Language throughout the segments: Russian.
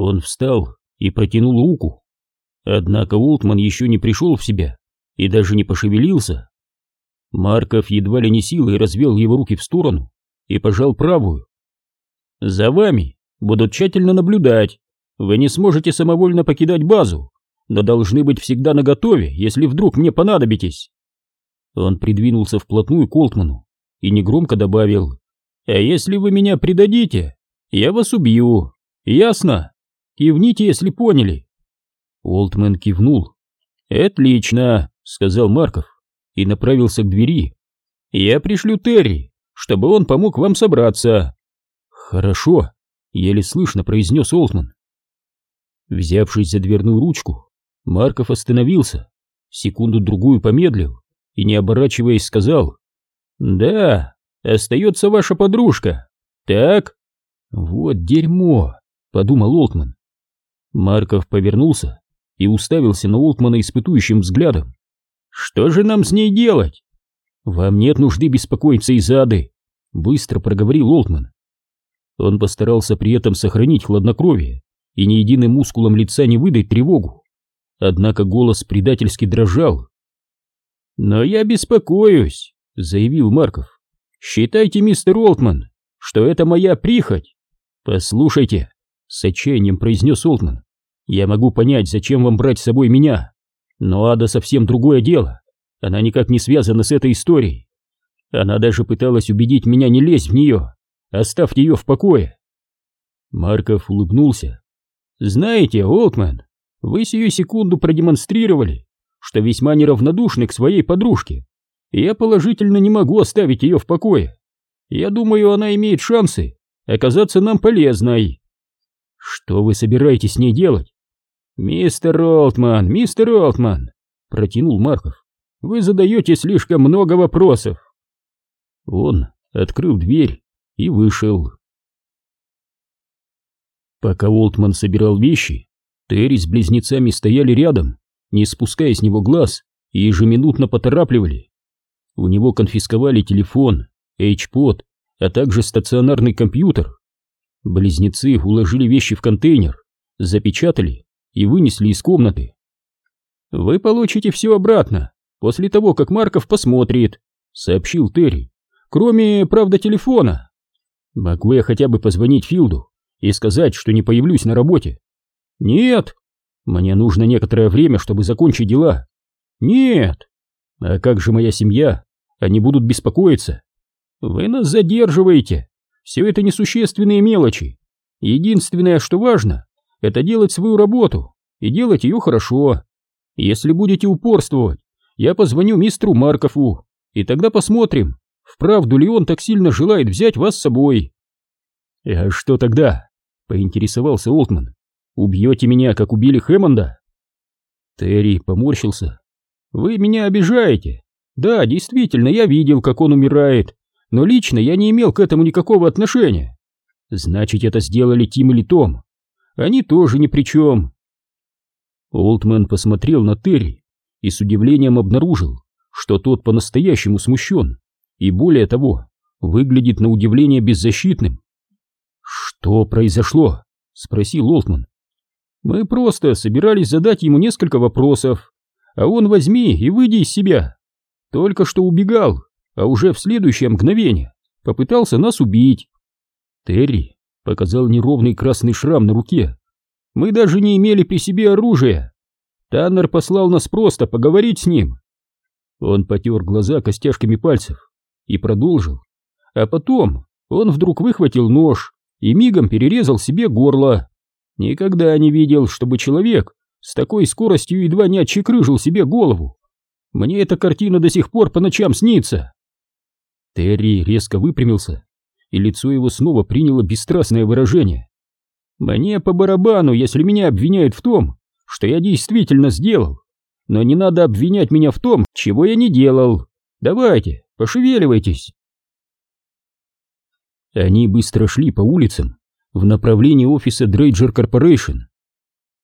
Он встал и протянул руку. Однако Олтман еще не пришел в себя и даже не пошевелился. Марков едва ли не силой развел его руки в сторону и пожал правую. «За вами будут тщательно наблюдать. Вы не сможете самовольно покидать базу, но должны быть всегда наготове, если вдруг мне понадобитесь». Он придвинулся вплотную к Олтману и негромко добавил, «А если вы меня предадите, я вас убью. Ясно? Кивните, если поняли». Олтман кивнул. «Отлично», — сказал Марков и направился к двери. «Я пришлю Терри, чтобы он помог вам собраться». «Хорошо», — еле слышно произнес Олтман. Взявшись за дверную ручку, Марков остановился, секунду-другую помедлил и, не оборачиваясь, сказал «Да, остается ваша подружка. Так?» «Вот дерьмо», — подумал Олтман. Марков повернулся и уставился на Олтмана испытующим взглядом. «Что же нам с ней делать?» «Вам нет нужды беспокоиться из-за ады», — быстро проговорил Олтман. Он постарался при этом сохранить хладнокровие и ни единым мускулом лица не выдать тревогу. Однако голос предательски дрожал. «Но я беспокоюсь», — заявил Марков. «Считайте, мистер Олтман, что это моя прихоть». «Послушайте», — с отчаянием произнес Олтман, «я могу понять, зачем вам брать с собой меня, но Ада совсем другое дело. Она никак не связана с этой историей. Она даже пыталась убедить меня не лезть в нее. Оставьте ее в покое». Марков улыбнулся. «Знаете, Олтман, вы сию секунду продемонстрировали, что весьма неравнодушны к своей подружке. Я положительно не могу оставить ее в покое. Я думаю, она имеет шансы оказаться нам полезной. Что вы собираетесь с ней делать? Мистер Олтман, мистер Олтман, протянул Марков. Вы задаете слишком много вопросов. Он открыл дверь и вышел. Пока Олтман собирал вещи, Терри с близнецами стояли рядом не спуская с него глаз, и ежеминутно поторапливали. У него конфисковали телефон, HP-под, а также стационарный компьютер. Близнецы уложили вещи в контейнер, запечатали и вынесли из комнаты. «Вы получите все обратно, после того, как Марков посмотрит», — сообщил Терри. «Кроме, правда, телефона. Могу я хотя бы позвонить Филду и сказать, что не появлюсь на работе?» «Нет», мне нужно некоторое время, чтобы закончить дела. Нет. А как же моя семья? Они будут беспокоиться. Вы нас задерживаете. Все это несущественные мелочи. Единственное, что важно, это делать свою работу и делать ее хорошо. Если будете упорствовать, я позвоню мистеру Маркову, и тогда посмотрим, вправду ли он так сильно желает взять вас с собой. А что тогда? Поинтересовался Олтман. Убьете меня, как убили Хэммонда?» Терри поморщился. «Вы меня обижаете. Да, действительно, я видел, как он умирает, но лично я не имел к этому никакого отношения. Значит, это сделали Тим или Том. Они тоже ни при чем». Олдмен посмотрел на Терри и с удивлением обнаружил, что тот по-настоящему смущен и, более того, выглядит на удивление беззащитным. «Что произошло?» — спросил Олтман. Мы просто собирались задать ему несколько вопросов, а он возьми и выйди из себя. Только что убегал, а уже в следующее мгновение попытался нас убить. Терри показал неровный красный шрам на руке. Мы даже не имели при себе оружия. Таннер послал нас просто поговорить с ним. Он потер глаза костяшками пальцев и продолжил. А потом он вдруг выхватил нож и мигом перерезал себе горло. Никогда не видел, чтобы человек с такой скоростью едва не отчекрыжил себе голову. Мне эта картина до сих пор по ночам снится. Терри резко выпрямился, и лицо его снова приняло бесстрастное выражение. Мне по барабану, если меня обвиняют в том, что я действительно сделал. Но не надо обвинять меня в том, чего я не делал. Давайте, пошевеливайтесь. Они быстро шли по улицам, в направлении офиса Дрейджер Корпорейшн.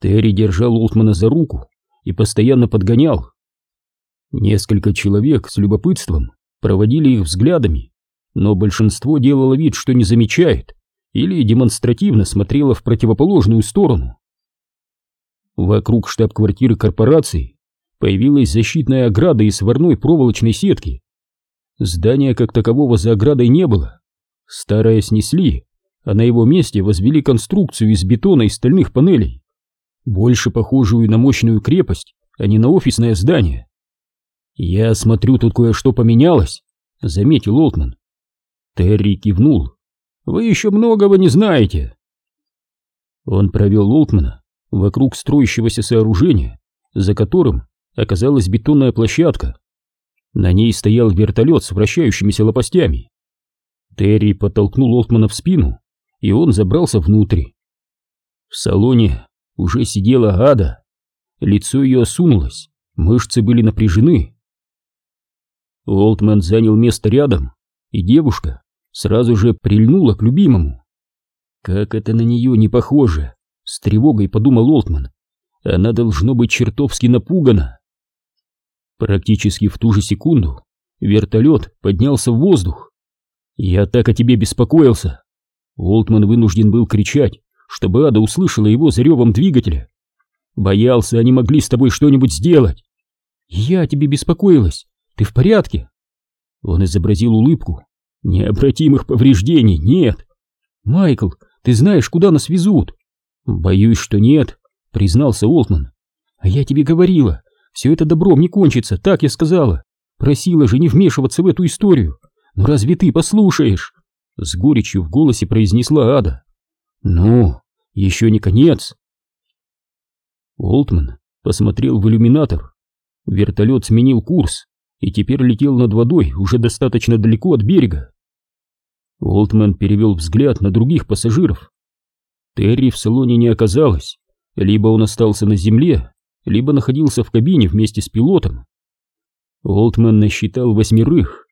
Терри держал Олтмана за руку и постоянно подгонял. Несколько человек с любопытством проводили их взглядами, но большинство делало вид, что не замечает, или демонстративно смотрела в противоположную сторону. Вокруг штаб-квартиры корпорации появилась защитная ограда из сварной проволочной сетки. Здания как такового за оградой не было. Старое снесли, а на его месте возвели конструкцию из бетона и стальных панелей, больше похожую на мощную крепость, а не на офисное здание. «Я смотрю, тут кое-что поменялось», — заметил Олтман. Терри кивнул. «Вы еще многого не знаете». Он провел Олтмана вокруг строящегося сооружения, за которым оказалась бетонная площадка. На ней стоял вертолет с вращающимися лопастями. Терри подтолкнул Олтмана в спину, и он забрался внутрь. В салоне уже сидела Ада. Лицо ее осунулось, мышцы были напряжены. Олтман занял место рядом, и девушка сразу же прильнула к любимому. Как это на нее не похоже, с тревогой подумал Олтман. Она должно быть чертовски напугана. Практически в ту же секунду вертолет поднялся в воздух. «Я так о тебе беспокоился!» Олтман вынужден был кричать, чтобы Ада услышала его за ревом двигателя. «Боялся, они могли с тобой что-нибудь сделать!» «Я о тебе беспокоилась! Ты в порядке?» Он изобразил улыбку. «Необратимых повреждений нет!» «Майкл, ты знаешь, куда нас везут?» «Боюсь, что нет», — признался Олтман. «А я тебе говорила, все это добром не кончится, так я сказала. Просила же не вмешиваться в эту историю. Но ну разве ты послушаешь?» С горечью в голосе произнесла Ада. «Ну, еще не конец». Олтман посмотрел в иллюминатор. Вертолет сменил курс и теперь летел над водой уже достаточно далеко от берега. Олтман перевел взгляд на других пассажиров. Терри в салоне не оказалось. Либо он остался на земле, либо находился в кабине вместе с пилотом. Олтман насчитал восьмерых.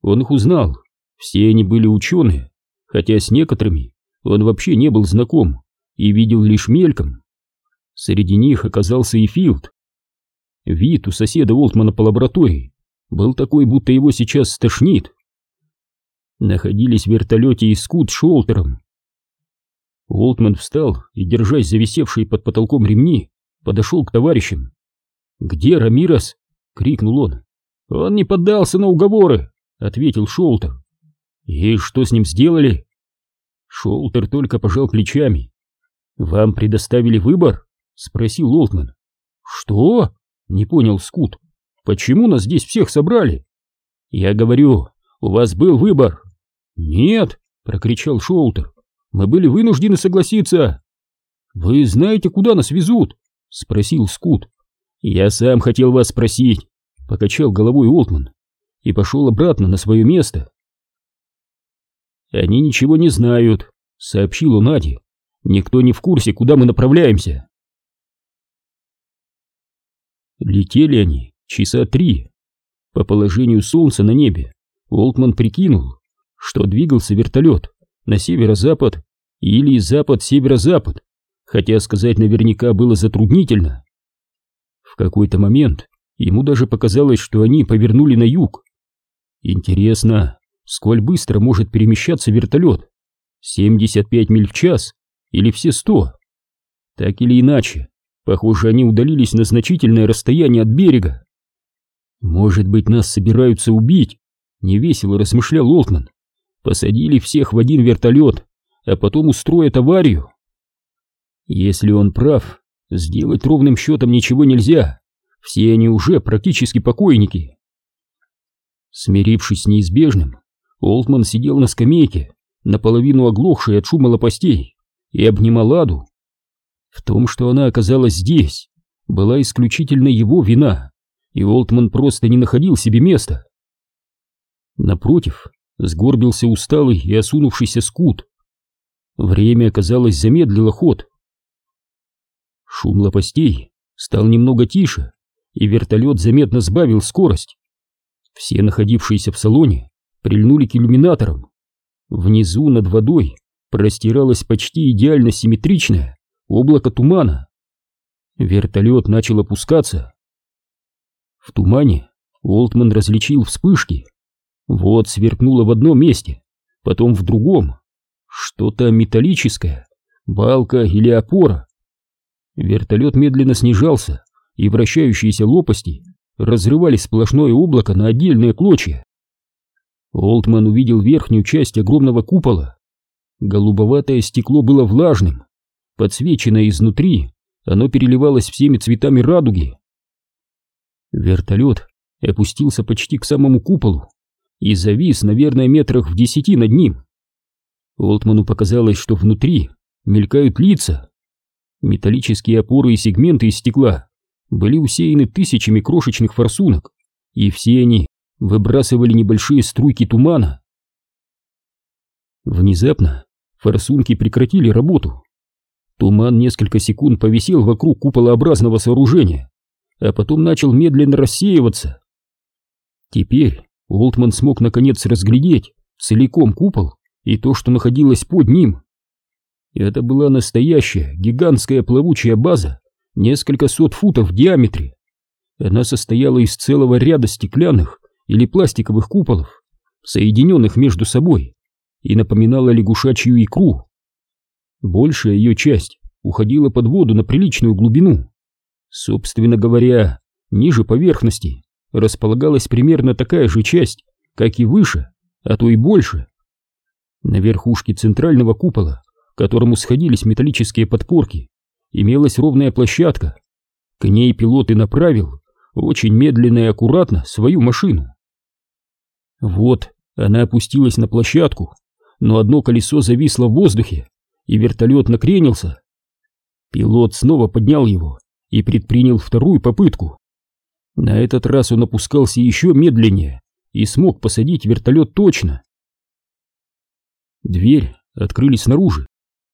Он их узнал. Все они были ученые, хотя с некоторыми он вообще не был знаком и видел лишь мельком. Среди них оказался и Филд. Вид у соседа Олтмана по лаборатории был такой, будто его сейчас стошнит. Находились в вертолете и Скут Шолтером, Уолтман встал и, держась за висевшие под потолком ремни, подошел к товарищам. «Где Рамирос?» — крикнул он. «Он не поддался на уговоры», — ответил Шолтер. «И что с ним сделали?» Шолтер только пожал плечами. «Вам предоставили выбор?» — спросил Уолтман. «Что?» — не понял Скут. «Почему нас здесь всех собрали?» «Я говорю, у вас был выбор». «Нет!» — прокричал Шолтер. Мы были вынуждены согласиться. Вы знаете, куда нас везут? Спросил Скут. Я сам хотел вас спросить, покачал головой Олтман и пошел обратно на свое место. Они ничего не знают, сообщил он Наде. Никто не в курсе, куда мы направляемся. Летели они часа три. По положению солнца на небе Олтман прикинул, что двигался вертолет на северо-запад или запад-северо-запад, хотя сказать наверняка было затруднительно. В какой-то момент ему даже показалось, что они повернули на юг. Интересно, сколь быстро может перемещаться вертолет? 75 миль в час или все 100? Так или иначе, похоже, они удалились на значительное расстояние от берега. Может быть, нас собираются убить? Невесело размышлял Олтман. Посадили всех в один вертолет, а потом устроят аварию. Если он прав, сделать ровным счетом ничего нельзя. Все они уже практически покойники. Смирившись с неизбежным, Олтман сидел на скамейке, наполовину оглохший от шума лопастей, и обнимал Аду. В том, что она оказалась здесь, была исключительно его вина, и Олтман просто не находил себе места. Напротив, сгорбился усталый и осунувшийся скут. Время, казалось, замедлило ход. Шум лопастей стал немного тише, и вертолет заметно сбавил скорость. Все находившиеся в салоне прильнули к иллюминаторам. Внизу над водой простиралось почти идеально симметричное облако тумана. Вертолет начал опускаться. В тумане Олтман различил вспышки. Вот сверкнуло в одном месте, потом в другом. Что-то металлическое, балка или опора. Вертолет медленно снижался, и вращающиеся лопасти разрывали сплошное облако на отдельные клочья. Олтман увидел верхнюю часть огромного купола. Голубоватое стекло было влажным. Подсвеченное изнутри, оно переливалось всеми цветами радуги. Вертолет опустился почти к самому куполу и завис, наверное, метрах в десяти над ним. Олтману показалось, что внутри мелькают лица. Металлические опоры и сегменты из стекла были усеяны тысячами крошечных форсунок, и все они выбрасывали небольшие струйки тумана. Внезапно форсунки прекратили работу. Туман несколько секунд повисел вокруг куполообразного сооружения, а потом начал медленно рассеиваться. Теперь Олтман смог наконец разглядеть целиком купол и то, что находилось под ним. Это была настоящая гигантская плавучая база, несколько сот футов в диаметре. Она состояла из целого ряда стеклянных или пластиковых куполов, соединенных между собой, и напоминала лягушачью икру. Большая ее часть уходила под воду на приличную глубину. Собственно говоря, ниже поверхности располагалась примерно такая же часть, как и выше, а то и больше. На верхушке центрального купола, к которому сходились металлические подпорки, имелась ровная площадка. К ней пилот и направил, очень медленно и аккуратно, свою машину. Вот, она опустилась на площадку, но одно колесо зависло в воздухе, и вертолет накренился. Пилот снова поднял его и предпринял вторую попытку. На этот раз он опускался еще медленнее и смог посадить вертолет точно. Дверь открыли снаружи.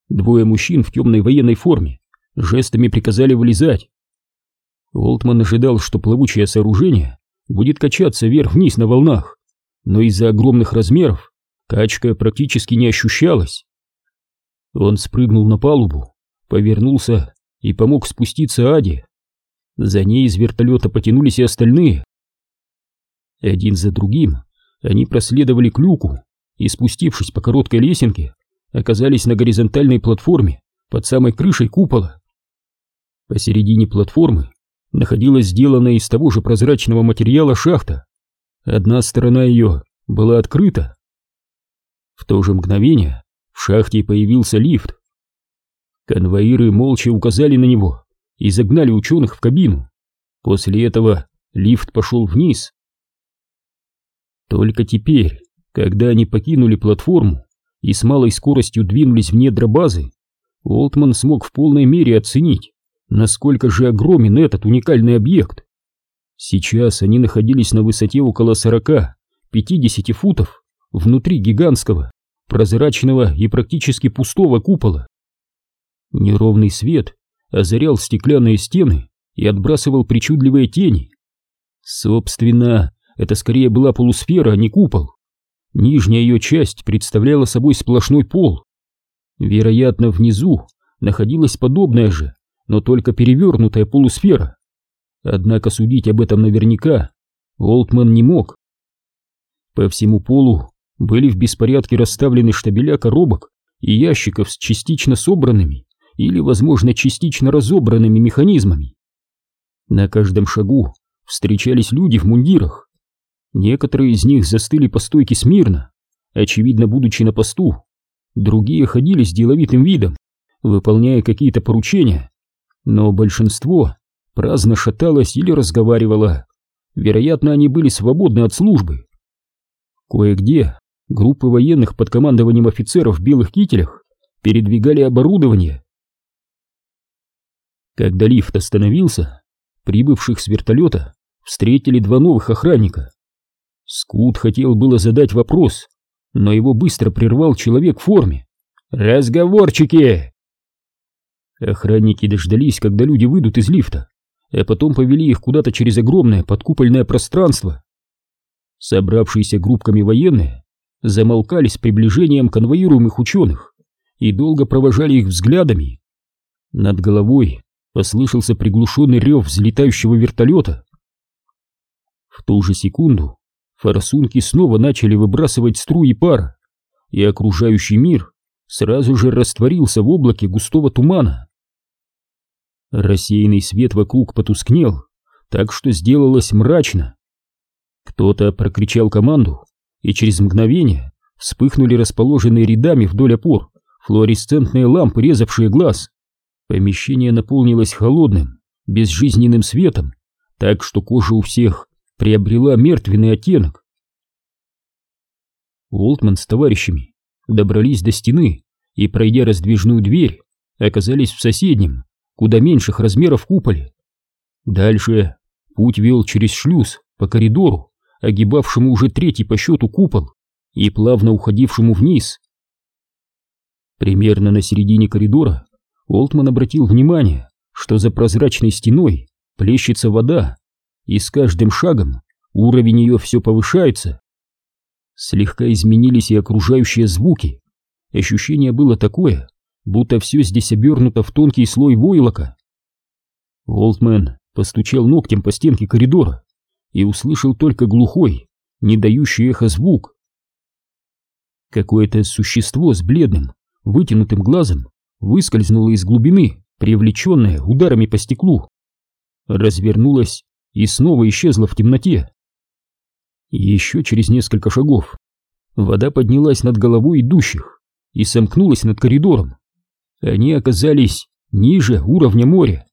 Двое мужчин в темной военной форме жестами приказали вылезать. Олтман ожидал, что плавучее сооружение будет качаться вверх-вниз на волнах, но из-за огромных размеров качка практически не ощущалась. Он спрыгнул на палубу, повернулся и помог спуститься Аде. За ней из вертолета потянулись и остальные. Один за другим они проследовали к люку и, спустившись по короткой лесенке, оказались на горизонтальной платформе под самой крышей купола. Посередине платформы находилась сделанная из того же прозрачного материала шахта. Одна сторона ее была открыта. В то же мгновение в шахте появился лифт. Конвоиры молча указали на него и загнали ученых в кабину. После этого лифт пошел вниз. Только теперь, когда они покинули платформу и с малой скоростью двинулись в недра базы, Олтман смог в полной мере оценить, насколько же огромен этот уникальный объект. Сейчас они находились на высоте около 40-50 футов внутри гигантского, прозрачного и практически пустого купола. Неровный свет озарял стеклянные стены и отбрасывал причудливые тени. Собственно, это скорее была полусфера, а не купол. Нижняя ее часть представляла собой сплошной пол. Вероятно, внизу находилась подобная же, но только перевернутая полусфера. Однако судить об этом наверняка Олтман не мог. По всему полу были в беспорядке расставлены штабеля коробок и ящиков с частично собранными или, возможно, частично разобранными механизмами. На каждом шагу встречались люди в мундирах. Некоторые из них застыли по стойке смирно, очевидно, будучи на посту. Другие ходили с деловитым видом, выполняя какие-то поручения, но большинство праздно шаталось или разговаривало. Вероятно, они были свободны от службы. Кое-где группы военных под командованием офицеров в белых кителях передвигали оборудование. Когда лифт остановился, прибывших с вертолета встретили два новых охранника. Скут хотел было задать вопрос, но его быстро прервал человек в форме. «Разговорчики!» Охранники дождались, когда люди выйдут из лифта, а потом повели их куда-то через огромное подкупольное пространство. Собравшиеся группками военные замолкали с приближением конвоируемых ученых и долго провожали их взглядами. Над головой послышался приглушенный рев взлетающего вертолета. В ту же секунду форсунки снова начали выбрасывать струи пара, и окружающий мир сразу же растворился в облаке густого тумана. Рассеянный свет вокруг потускнел, так что сделалось мрачно. Кто-то прокричал команду, и через мгновение вспыхнули расположенные рядами вдоль опор флуоресцентные лампы, резавшие глаз. Помещение наполнилось холодным, безжизненным светом, так что кожа у всех приобрела мертвенный оттенок. Уолтман с товарищами добрались до стены и, пройдя раздвижную дверь, оказались в соседнем, куда меньших размеров куполе. Дальше путь вел через шлюз по коридору, огибавшему уже третий по счету купол и плавно уходившему вниз. Примерно на середине коридора Олтман обратил внимание, что за прозрачной стеной плещется вода, и с каждым шагом уровень ее все повышается. Слегка изменились и окружающие звуки. Ощущение было такое, будто все здесь обернуто в тонкий слой войлока. Олтмен постучал ногтем по стенке коридора и услышал только глухой, не дающий эхо звук. Какое-то существо с бледным, вытянутым глазом выскользнуло из глубины, привлеченное ударами по стеклу. Развернулось и снова исчезло в темноте. Еще через несколько шагов вода поднялась над головой идущих и сомкнулась над коридором. Они оказались ниже уровня моря.